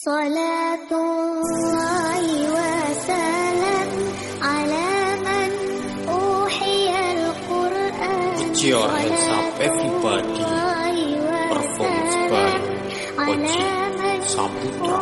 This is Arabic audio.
صلاة الله وسلام على من أوحي القرآن Put your hands up everybody Performs by Oji Saputra